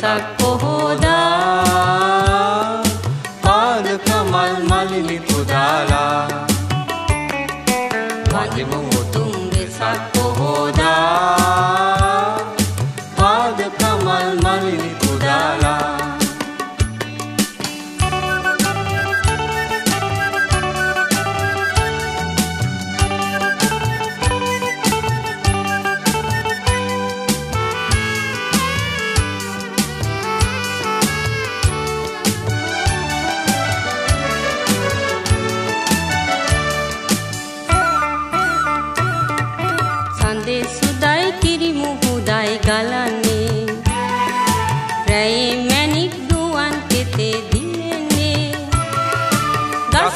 වෙසක් පොහෝදා පාදක මල් මලිනි පුදාලා. වඳිමු උතුම් වෙසක් පොහෝදා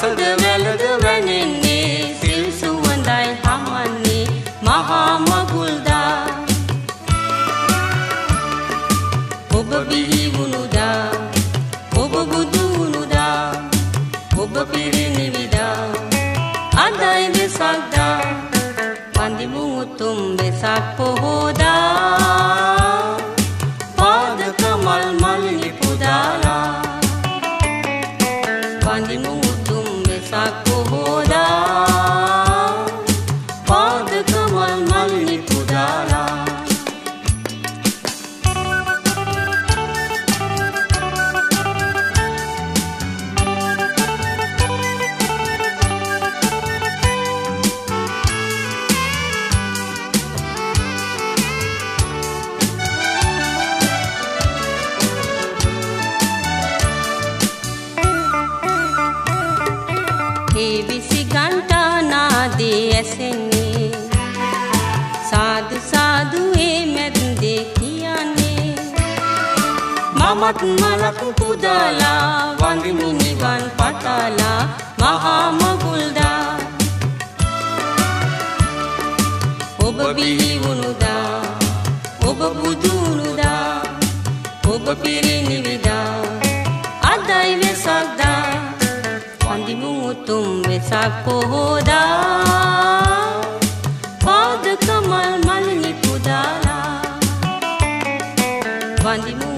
ගසද වැලද වැනෙන්නේ සිල් සුවඳයි හමන්නේ මහා මගුල්දා ඔබ බිහි වුණුදා ඔබ බුදු වුණුදා ඔබ පිරිනිවිදා. අදයි වෙසක්දා වඳිමු උතුම් වෙසක් පොහෝදා. නමක් මලක් පුදලා වඳිමි නිවන් පතලා මහා මගුල්දා. ඔබ බිහි වුණුදා ඔබ බුදු වුණුදා ඔබ පිරිනිවිදා. අදයි වෙසක් දා වඳිමු උතුම් වෙසක් පොහොදා. පාද කමල් මලිනි පුදාලා වඳිමු